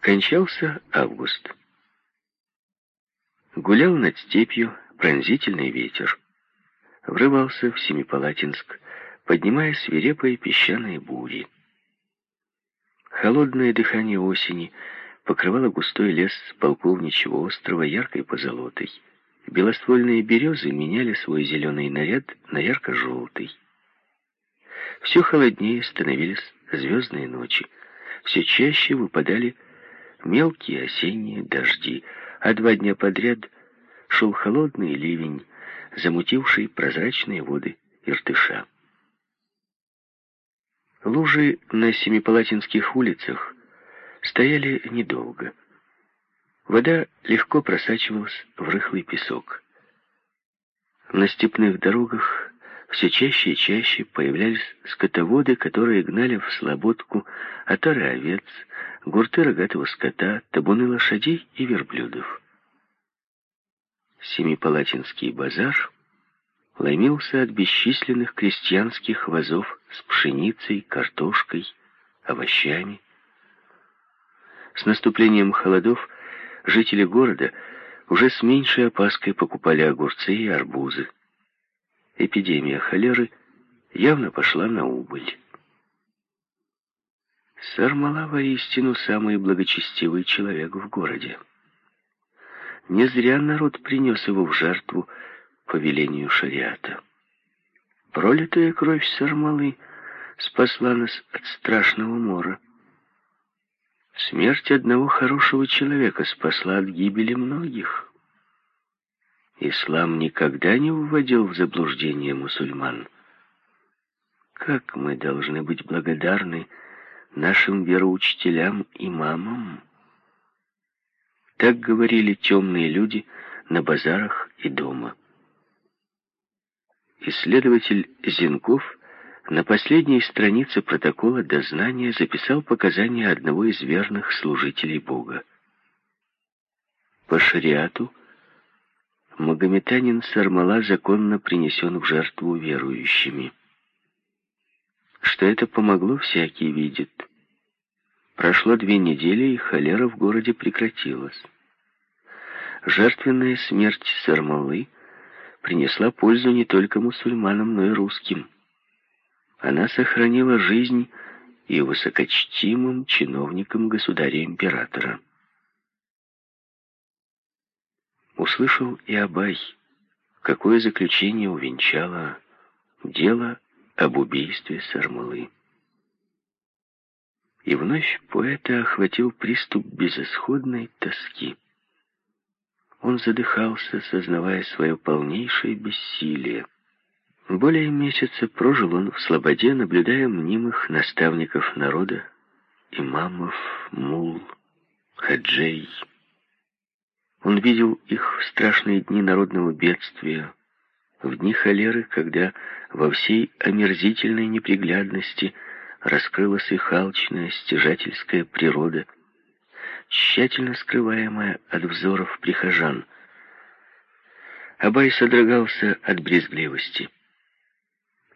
Кончался август. Гулял над степью пронзительный ветер. Врывался в Семипалатинск, поднимая свирепые песчаные бури. Холодное дыхание осени покрывало густой лес полковничьего острова яркой позолотой. Белоствольные березы меняли свой зеленый наряд на ярко-желтый. Все холоднее становились звездные ночи. Все чаще выпадали мелкие осенние дожди, а два дня подряд шел холодный ливень, замутивший прозрачные воды Иртыша. Лужи на Семипалатинских улицах стояли недолго. Вода легко просачивалась в рыхлый песок. На степных дорогах все чаще и чаще появлялись скотоводы, которые гнали в слободку отары овец, гурты рогатого скота, табуны лошадей и верблюдов. Семипалатинский базар ломился от бесчисленных крестьянских вазов с пшеницей, картошкой, овощами. С наступлением холодов жители города уже с меньшей опаской покупали огурцы и арбузы. Эпидемия холеры явно пошла на убыль. Сармала воистину самый благочестивый человек в городе. Не зря народ принес его в жертву по велению шариата. Пролитая кровь Сармалы спасла нас от страшного мора. Смерть одного хорошего человека спасла от гибели многих. Ислам никогда не вводил в заблуждение мусульман. Как мы должны быть благодарны нашим вероучителям и мамам? Так говорили темные люди на базарах и дома. Исследователь Зинков на последней странице протокола дознания записал показания одного из верных служителей Бога. По шариату магометанин Сармала законно принесен в жертву верующими. Что это помогло, всякий видит. Прошло две недели, и холера в городе прекратилась. Жертвенная смерть Сармалы принесла пользу не только мусульманам, но и русским. Она сохранила жизнь и высокочтимым чиновникам государя-императора. Услышал и Абай, какое заключение увенчало дело об убийстве Сармалы. И вновь поэта охватил приступ безысходной тоски. Он задыхался, сознавая свое полнейшее бессилие. Более месяца прожил он в слободе, наблюдая мнимых наставников народа, имамов, мул, хаджей. Он видел их в страшные дни народного бедствия, в дни холеры, когда во всей омерзительной неприглядности раскрылась их алчная, стяжательская природа, тщательно скрываемая от взоров прихожан. Абай содрогался от брезгливости.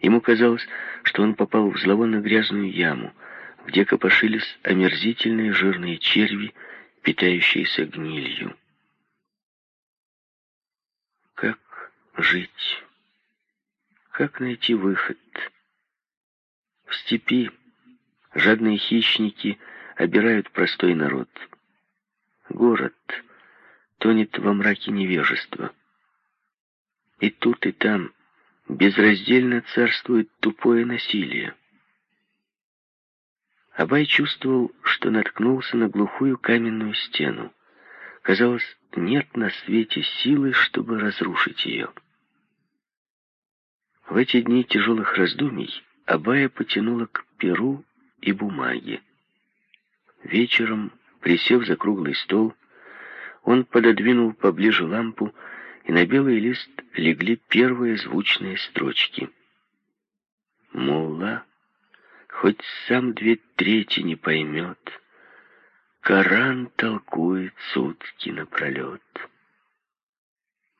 Ему казалось, что он попал в зловонно грязную яму, где копошились омерзительные жирные черви, питающиеся гнилью. Как жить? Как найти выход? В степи жадные хищники обирают простой народ. Город тонет во мраке невежества. И тут, и там безраздельно царствует тупое насилие. Абай чувствовал, что наткнулся на глухую каменную стену. Казалось, нет на свете силы, чтобы разрушить ее. В эти дни тяжелых раздумий Абая потянула к перу и бумаге. Вечером, присев за круглый стол, он пододвинул поближе лампу и на белый лист легли первые звучные строчки. Мулла, хоть сам две трети не поймет, Коран толкует сутки напролет.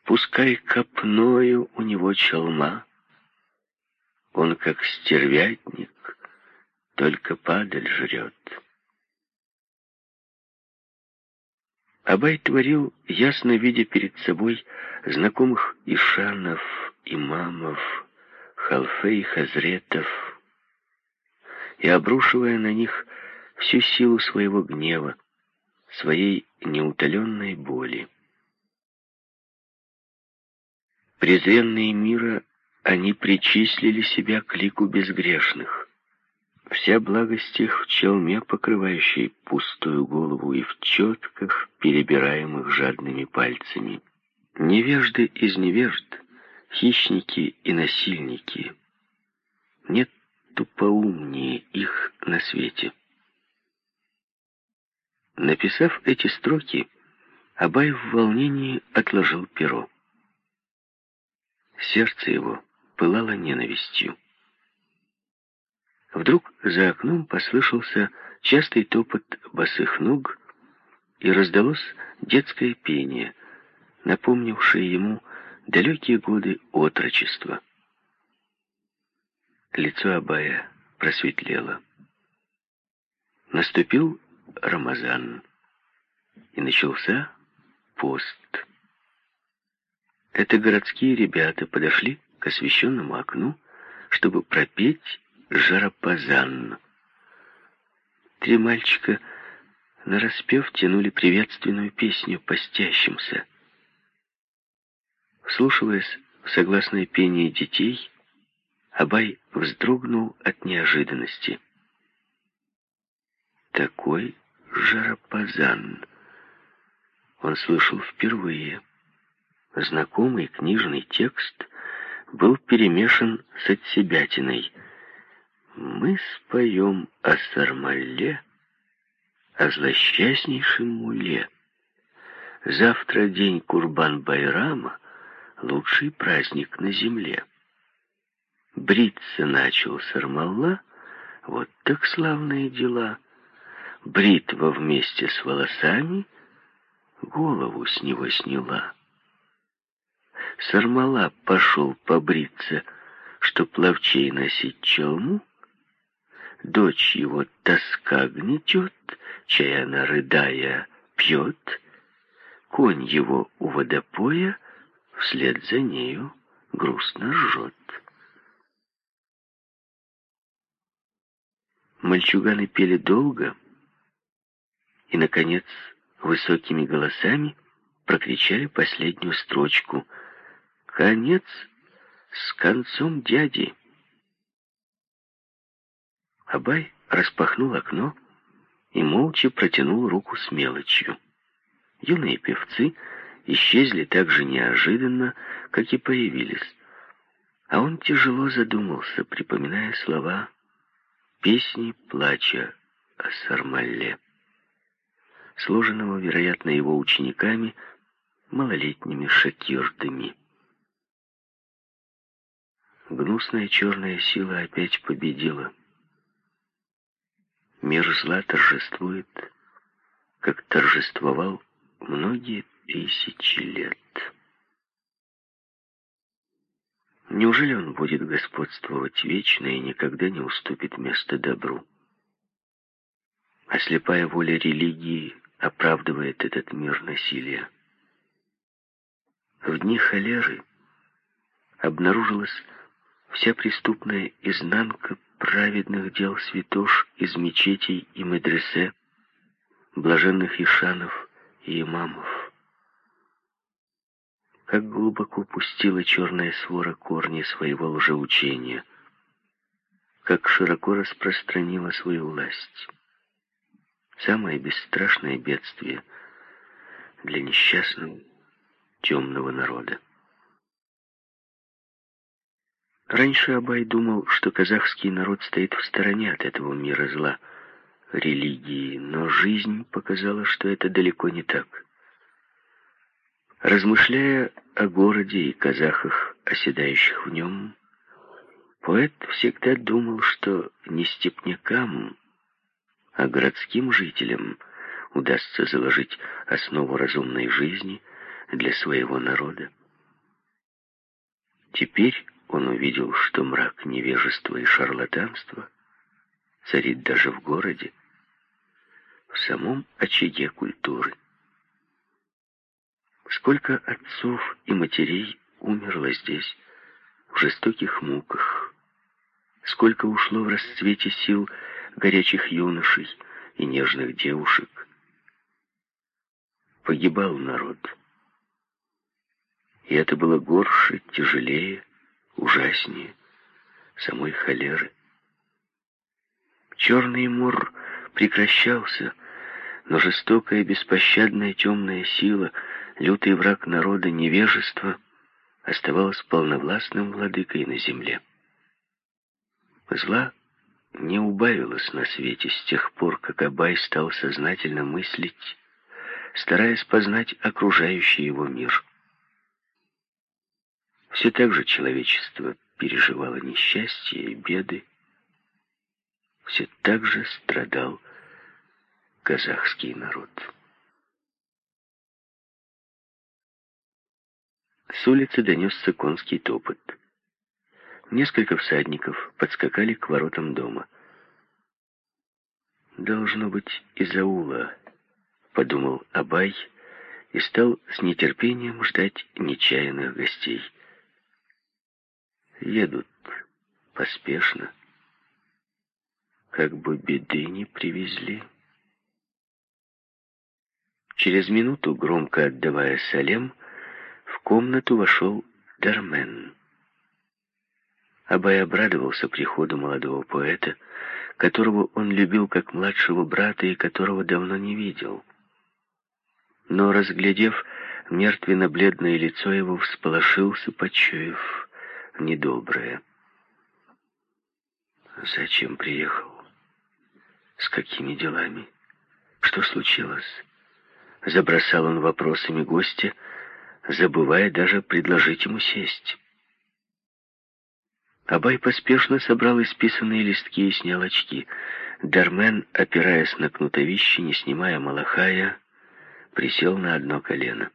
Пускай копною у него челма, Он, как стервятник, только падаль жрет. Абай творил, ясно видя перед собой знакомых ишанов, имамов, халфе и хазретов, и обрушивая на них всю силу своего гнева, своей неутоленной боли. Презренные мира, они причислили себя к лику безгрешных. Вся благость их в челме, покрывающей пустую голову, и в четках, перебираемых жадными пальцами. Невежды из невежд, хищники и насильники. Нет тупоумнее их на свете. Написав эти строки, Абай в волнении отложил перо. Сердце его пылало ненавистью. Вдруг за окном послышался частый топот босых ног, и раздалось детское пение, напомнившее ему далекие годы отрочества. Лицо Абая просветлело. Наступил Рамазан, и начался пост. Это городские ребята подошли к освещенному окну, чтобы пропеть жаропазан. Три мальчика нараспев тянули приветственную песню постящимся. Вслушиваясь в согласное пение детей, Абай вздрогнул от неожиданности. Такой жаропазан он слышал впервые. Знакомый книжный текст был перемешан с отсебятиной. Мы споем о Сармале, о злосчастнейшем муле. Завтра день Курбан-Байрама, лучший праздник на земле. Бриться начал Сармалла, вот так славные дела. Бритва вместе с волосами голову с него сняла. Сармала пошел побриться, чтоб ловчей носить челму. Дочь его тоска гнетет, чай она, рыдая, пьет. Конь его у водопоя вслед за нею грустно жжет. Мальчуганы пели долго и, наконец, высокими голосами прокричали последнюю строчку — Конец с концом дяди. Абай распахнул окно и молча протянул руку с мелочью. Юные певцы исчезли так же неожиданно, как и появились. А он тяжело задумался, припоминая слова песни плача о Сармалле, сложенного, вероятно, его учениками, малолетними шакирдами. Гнусная черная сила опять победила. Мир зла торжествует, как торжествовал многие тысячи лет. Неужели он будет господствовать вечно и никогда не уступит место добру? А слепая воля религии оправдывает этот мир насилия. В дни холеры обнаружилось вся преступная изнанка праведных дел святош из мечетей и медресе, блаженных ишанов и имамов. Как глубоко пустила черная свора корни своего лжеучения, как широко распространила свою власть. Самое бесстрашное бедствие для несчастного темного народа. Раньше Абай думал, что казахский народ стоит в стороне от этого мира зла, религии, но жизнь показала, что это далеко не так. Размышляя о городе и казахах, оседающих в нем, поэт всегда думал, что не степнякам, а городским жителям удастся заложить основу разумной жизни для своего народа. Теперь он увидел, что мрак невежества и шарлатанства царит даже в городе, в самом очаге культуры. Сколько отцов и матерей умерло здесь, в жестоких муках. Сколько ушло в расцвете сил горячих юношей и нежных девушек. Погибал народ. И это было горше, тяжелее, ужаснее самой холеры. Черный мор прекращался, но жестокая, беспощадная темная сила, лютый враг народа, невежество, оставалась полновластным владыкой на земле. Зла не убавилось на свете с тех пор, как Абай стал сознательно мыслить, стараясь познать окружающий его мир. Все так же человечество переживало несчастье и беды, все так же страдал казахский народ. С улицы донесся конский топот. Несколько всадников подскакали к воротам дома. «Должно быть из аула», — подумал Абай и стал с нетерпением ждать нечаянных гостей. Едут поспешно, как бы беды не привезли. Через минуту, громко отдавая салем, в комнату вошел Дармен. Абай обрадовался приходу молодого поэта, которого он любил как младшего брата и которого давно не видел. Но, разглядев мертвенно-бледное лицо его, всполошился, почуяв недоброе. «Зачем приехал?» С какими делами? Что случилось? Забросал он вопросами гостя, забывая даже предложить ему сесть. Абай поспешно собрал исписанные листки и снял очки. Дармен, опираясь на кнутовище, не снимая малахая, присел на одно колено.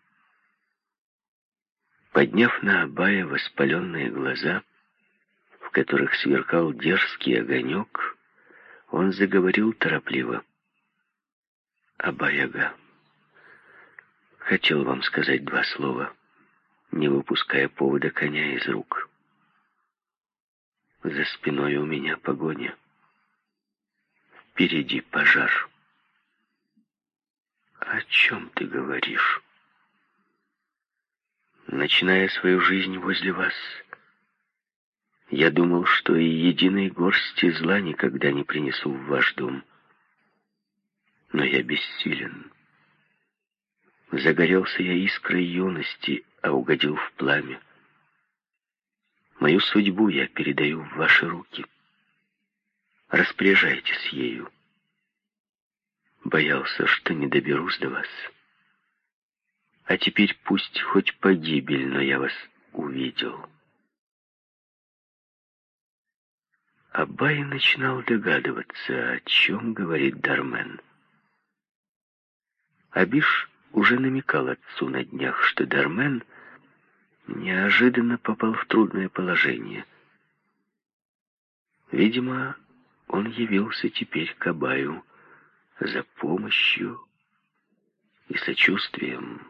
Подняв на Абая воспаленные глаза, в которых сверкал дерзкий огонек, он заговорил торопливо. «Абаяга, хотел вам сказать два слова, не выпуская повода коня из рук. За спиной у меня погоня. Впереди пожар». «О чем ты говоришь?» «Начиная свою жизнь возле вас...» Я думал, что и единой горсти зла никогда не принесу в ваш дом. Но я бессилен. Загорелся я искрой юности, а угодил в пламя. Мою судьбу я передаю в ваши руки. Распоряжайтесь ею. Боялся, что не доберусь до вас. А теперь пусть хоть погибель, но я вас увидел». Абай начинал догадываться, о чем говорит Дармен. Абиш уже намекал отцу на днях, что Дармен неожиданно попал в трудное положение. Видимо, он явился теперь к Абаю за помощью и сочувствием.